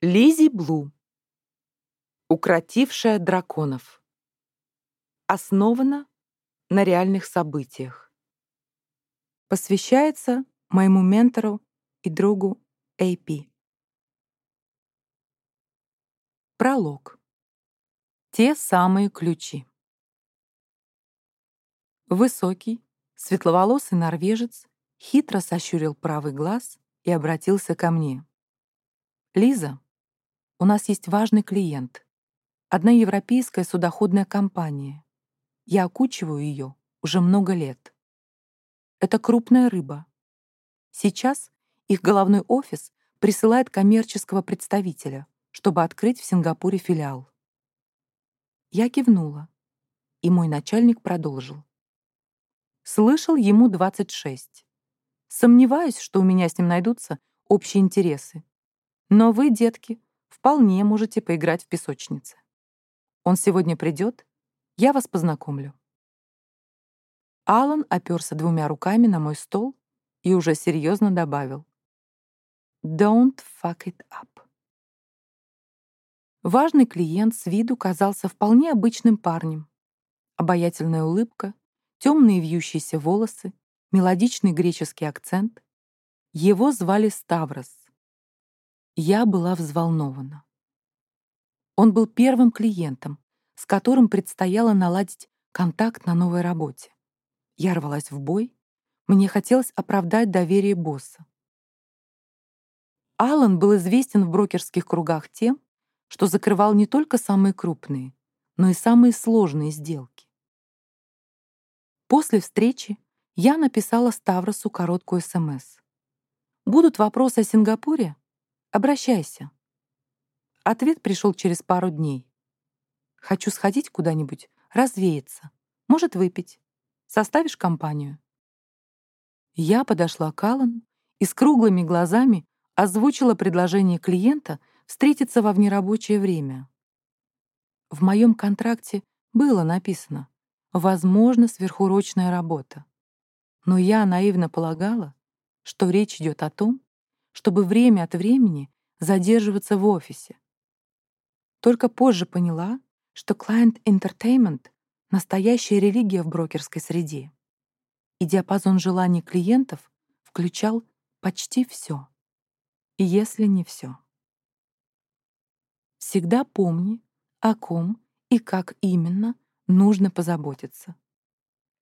Лизи Блу. Укротившая драконов. Основана на реальных событиях. Посвящается моему ментору и другу AP. Пролог. Те самые ключи. Высокий, светловолосый норвежец хитро сощурил правый глаз и обратился ко мне. «Лиза, у нас есть важный клиент. Одна европейская судоходная компания. Я окучиваю ее уже много лет. Это крупная рыба. Сейчас их головной офис присылает коммерческого представителя, чтобы открыть в Сингапуре филиал. Я кивнула, и мой начальник продолжил. Слышал ему 26. Сомневаюсь, что у меня с ним найдутся общие интересы. Но вы, детки, вполне можете поиграть в песочнице. Он сегодня придет, я вас познакомлю. Алан оперся двумя руками на мой стол и уже серьезно добавил. Don't fuck it up. Важный клиент с виду казался вполне обычным парнем. Обаятельная улыбка, темные вьющиеся волосы, мелодичный греческий акцент. Его звали Ставрос. Я была взволнована. Он был первым клиентом, с которым предстояло наладить контакт на новой работе. Я рвалась в бой, мне хотелось оправдать доверие босса. Аллан был известен в брокерских кругах тем, что закрывал не только самые крупные, но и самые сложные сделки. После встречи я написала Ставросу короткую СМС. «Будут вопросы о Сингапуре? Обращайся. Ответ пришел через пару дней. Хочу сходить куда-нибудь, развеяться. Может, выпить. Составишь компанию? Я подошла к Аллану и с круглыми глазами озвучила предложение клиента встретиться во внерабочее время. В моем контракте было написано «возможно сверхурочная работа». Но я наивно полагала, что речь идет о том, чтобы время от времени задерживаться в офисе. Только позже поняла, что Client Entertainment — настоящая религия в брокерской среде. И диапазон желаний клиентов включал почти все. И если не все. Всегда помни, о ком и как именно нужно позаботиться.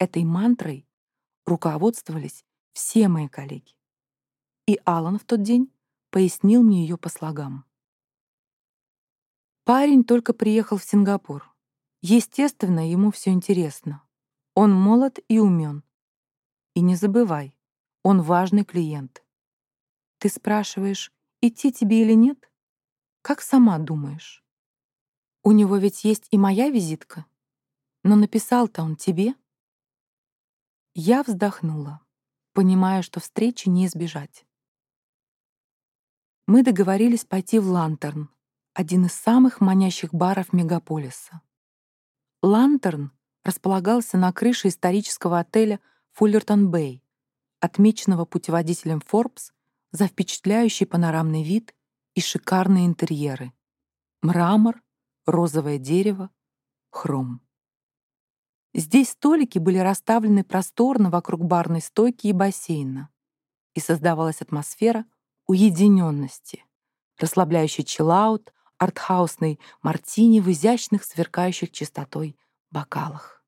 Этой мантрой руководствовались все мои коллеги и Алан в тот день пояснил мне ее по слогам. Парень только приехал в Сингапур. Естественно, ему все интересно. Он молод и умен. И не забывай, он важный клиент. Ты спрашиваешь, идти тебе или нет? Как сама думаешь? У него ведь есть и моя визитка. Но написал-то он тебе. Я вздохнула, понимая, что встречи не избежать мы договорились пойти в Лантерн, один из самых манящих баров мегаполиса. Лантерн располагался на крыше исторического отеля Фуллертон-Бэй, отмеченного путеводителем Forbes за впечатляющий панорамный вид и шикарные интерьеры. Мрамор, розовое дерево, хром. Здесь столики были расставлены просторно вокруг барной стойки и бассейна, и создавалась атмосфера уединенности, расслабляющий чиллаут, артхаусный мартини в изящных, сверкающих чистотой бокалах.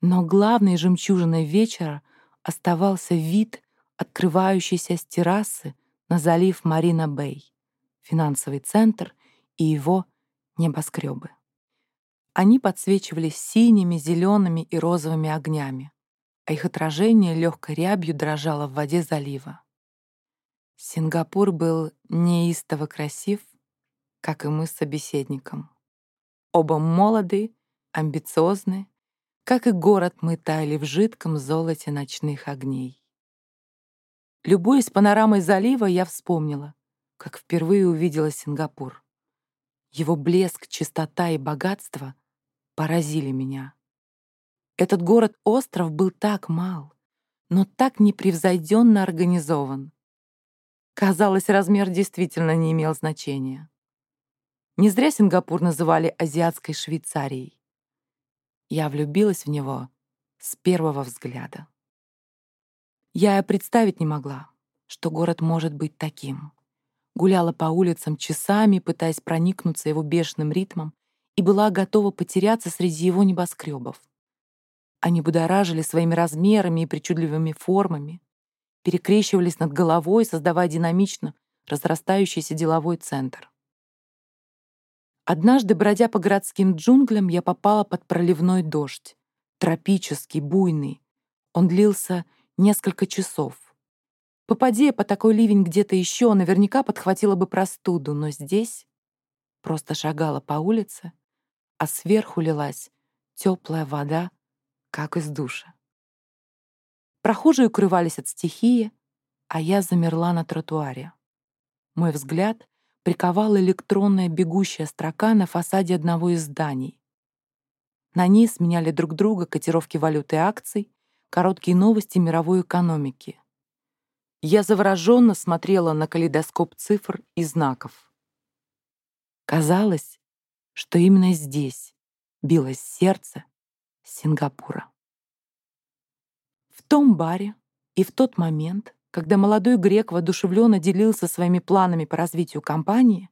Но главной жемчужиной вечера оставался вид, открывающийся с террасы на залив Марина-Бэй, финансовый центр и его небоскребы. Они подсвечивались синими, зелеными и розовыми огнями, а их отражение легкой рябью дрожало в воде залива. Сингапур был неистово красив, как и мы с собеседником. Оба молоды, амбициозны, как и город мы таяли в жидком золоте ночных огней. Любуясь панорамой залива, я вспомнила, как впервые увидела Сингапур. Его блеск, чистота и богатство поразили меня. Этот город-остров был так мал, но так непревзойденно организован. Казалось, размер действительно не имел значения. Не зря Сингапур называли азиатской Швейцарией. Я влюбилась в него с первого взгляда. Я и представить не могла, что город может быть таким. Гуляла по улицам часами, пытаясь проникнуться его бешеным ритмом, и была готова потеряться среди его небоскребов. Они будоражили своими размерами и причудливыми формами, перекрещивались над головой, создавая динамично разрастающийся деловой центр. Однажды, бродя по городским джунглям, я попала под проливной дождь. Тропический, буйный. Он длился несколько часов. Попади я по такой ливень где-то еще, наверняка подхватила бы простуду, но здесь просто шагала по улице, а сверху лилась теплая вода, как из душа. Прохожие укрывались от стихии, а я замерла на тротуаре. Мой взгляд приковала электронная бегущая строка на фасаде одного из зданий. На ней сменяли друг друга котировки валюты и акций, короткие новости мировой экономики. Я завороженно смотрела на калейдоскоп цифр и знаков. Казалось, что именно здесь билось сердце Сингапура. Том баре и в тот момент, когда молодой грек воодушевленно делился своими планами по развитию компании,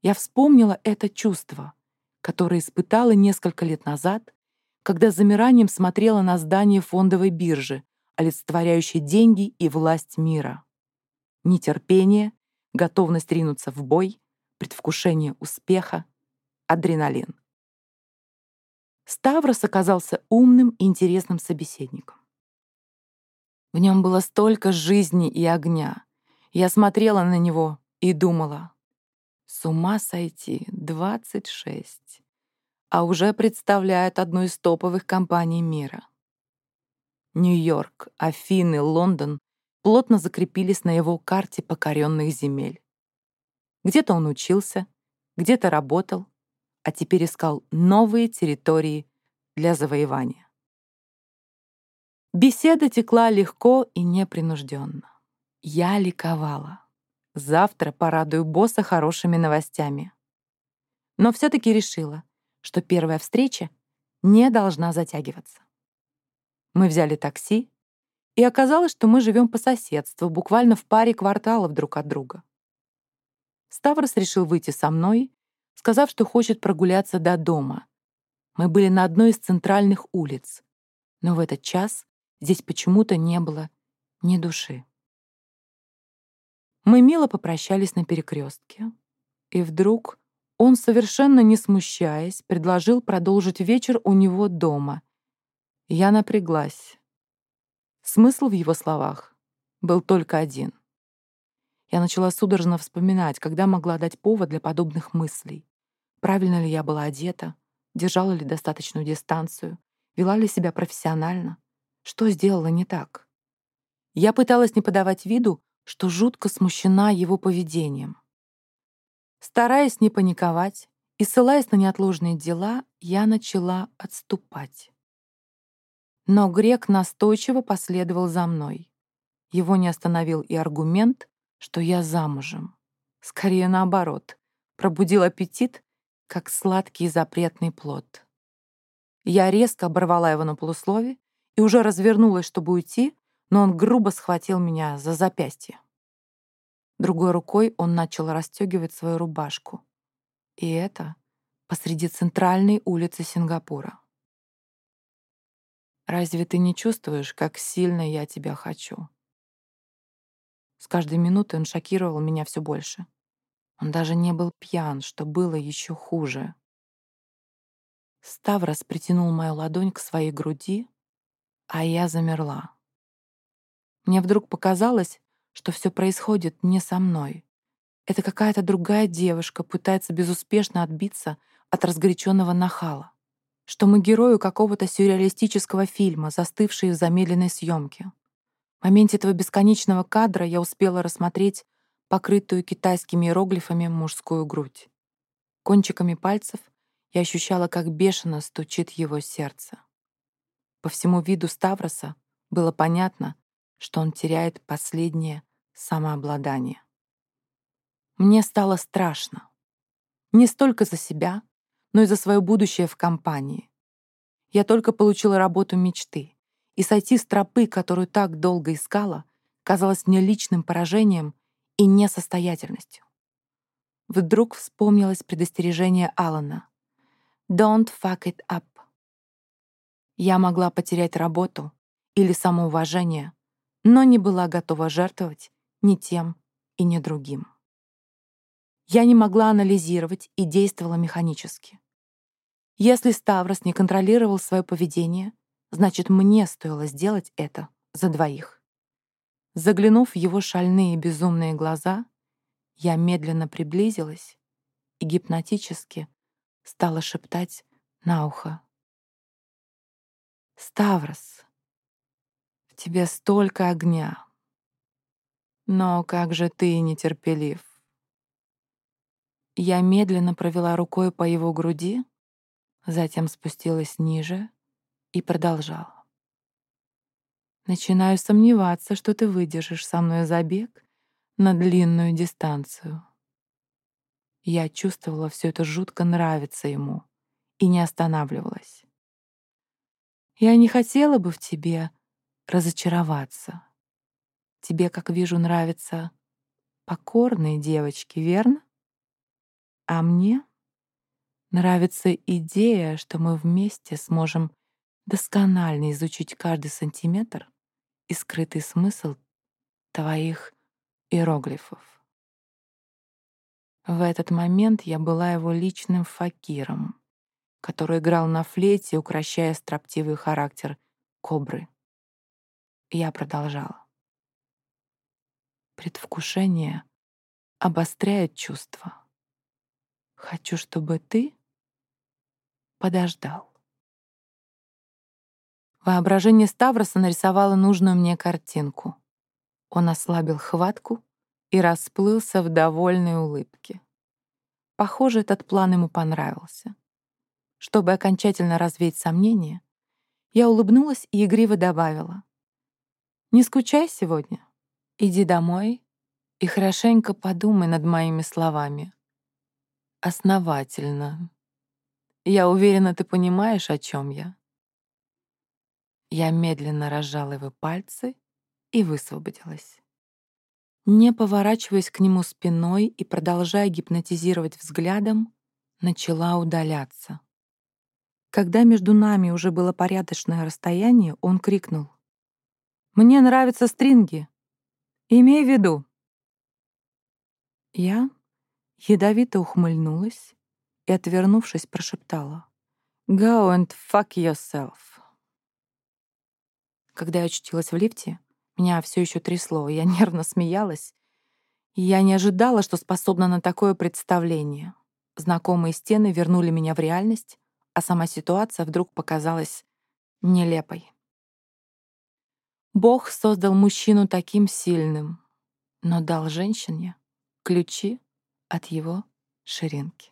я вспомнила это чувство, которое испытала несколько лет назад, когда замиранием смотрела на здание фондовой биржи, олицетворяющее деньги и власть мира. Нетерпение, готовность ринуться в бой, предвкушение успеха, адреналин. Ставрос оказался умным и интересным собеседником. В нем было столько жизни и огня. Я смотрела на него и думала, с ума сойти, 26, а уже представляет одну из топовых компаний мира. Нью-Йорк, Афины, Лондон плотно закрепились на его карте покоренных земель. Где-то он учился, где-то работал, а теперь искал новые территории для завоевания. Беседа текла легко и непринужденно. Я ликовала. Завтра порадую босса хорошими новостями. Но все-таки решила, что первая встреча не должна затягиваться. Мы взяли такси, и оказалось, что мы живем по соседству, буквально в паре кварталов друг от друга. Ставрос решил выйти со мной, сказав, что хочет прогуляться до дома. Мы были на одной из центральных улиц, но в этот час Здесь почему-то не было ни души. Мы мило попрощались на перекрестке, и вдруг он, совершенно не смущаясь, предложил продолжить вечер у него дома. Я напряглась. Смысл в его словах был только один. Я начала судорожно вспоминать, когда могла дать повод для подобных мыслей. Правильно ли я была одета, держала ли достаточную дистанцию, вела ли себя профессионально. Что сделала не так? Я пыталась не подавать виду, что жутко смущена его поведением. Стараясь не паниковать и ссылаясь на неотложные дела, я начала отступать. Но грек настойчиво последовал за мной. Его не остановил и аргумент, что я замужем. Скорее наоборот, пробудил аппетит, как сладкий запретный плод. Я резко оборвала его на полуслове и уже развернулась, чтобы уйти, но он грубо схватил меня за запястье. Другой рукой он начал расстегивать свою рубашку. И это посреди центральной улицы Сингапура. «Разве ты не чувствуешь, как сильно я тебя хочу?» С каждой минутой он шокировал меня все больше. Он даже не был пьян, что было еще хуже. Ставрос притянул мою ладонь к своей груди, а я замерла. Мне вдруг показалось, что все происходит не со мной. Это какая-то другая девушка пытается безуспешно отбиться от разгоряченного нахала. Что мы герою какого-то сюрреалистического фильма, застывшие в замедленной съемке. В моменте этого бесконечного кадра я успела рассмотреть покрытую китайскими иероглифами мужскую грудь. Кончиками пальцев я ощущала, как бешено стучит его сердце. По всему виду Ставроса было понятно, что он теряет последнее самообладание. Мне стало страшно. Не столько за себя, но и за свое будущее в компании. Я только получила работу мечты, и сойти с тропы, которую так долго искала, казалось мне личным поражением и несостоятельностью. Вдруг вспомнилось предостережение Алана. «Don't fuck it up». Я могла потерять работу или самоуважение, но не была готова жертвовать ни тем и ни другим. Я не могла анализировать и действовала механически. Если Ставрос не контролировал свое поведение, значит, мне стоило сделать это за двоих. Заглянув в его шальные безумные глаза, я медленно приблизилась и гипнотически стала шептать на ухо. «Ставрос, в тебе столько огня, но как же ты нетерпелив!» Я медленно провела рукой по его груди, затем спустилась ниже и продолжала. Начинаю сомневаться, что ты выдержишь со мной забег на длинную дистанцию. Я чувствовала, все это жутко нравится ему, и не останавливалась. Я не хотела бы в тебе разочароваться. Тебе, как вижу, нравятся покорные девочки, верно? А мне нравится идея, что мы вместе сможем досконально изучить каждый сантиметр и скрытый смысл твоих иероглифов. В этот момент я была его личным факиром, который играл на флейте, укращая строптивый характер кобры. Я продолжала. Предвкушение обостряет чувства. Хочу, чтобы ты подождал. Воображение Ставроса нарисовало нужную мне картинку. Он ослабил хватку и расплылся в довольной улыбке. Похоже, этот план ему понравился. Чтобы окончательно развеять сомнения, я улыбнулась и игриво добавила. «Не скучай сегодня. Иди домой и хорошенько подумай над моими словами. Основательно. Я уверена, ты понимаешь, о чем я». Я медленно разжала его пальцы и высвободилась. Не поворачиваясь к нему спиной и продолжая гипнотизировать взглядом, начала удаляться. Когда между нами уже было порядочное расстояние, он крикнул. «Мне нравятся стринги. Имей в виду». Я ядовито ухмыльнулась и, отвернувшись, прошептала. «Go and fuck yourself». Когда я очутилась в лифте, меня все еще трясло, я нервно смеялась. И я не ожидала, что способна на такое представление. Знакомые стены вернули меня в реальность, а сама ситуация вдруг показалась нелепой. Бог создал мужчину таким сильным, но дал женщине ключи от его ширинки.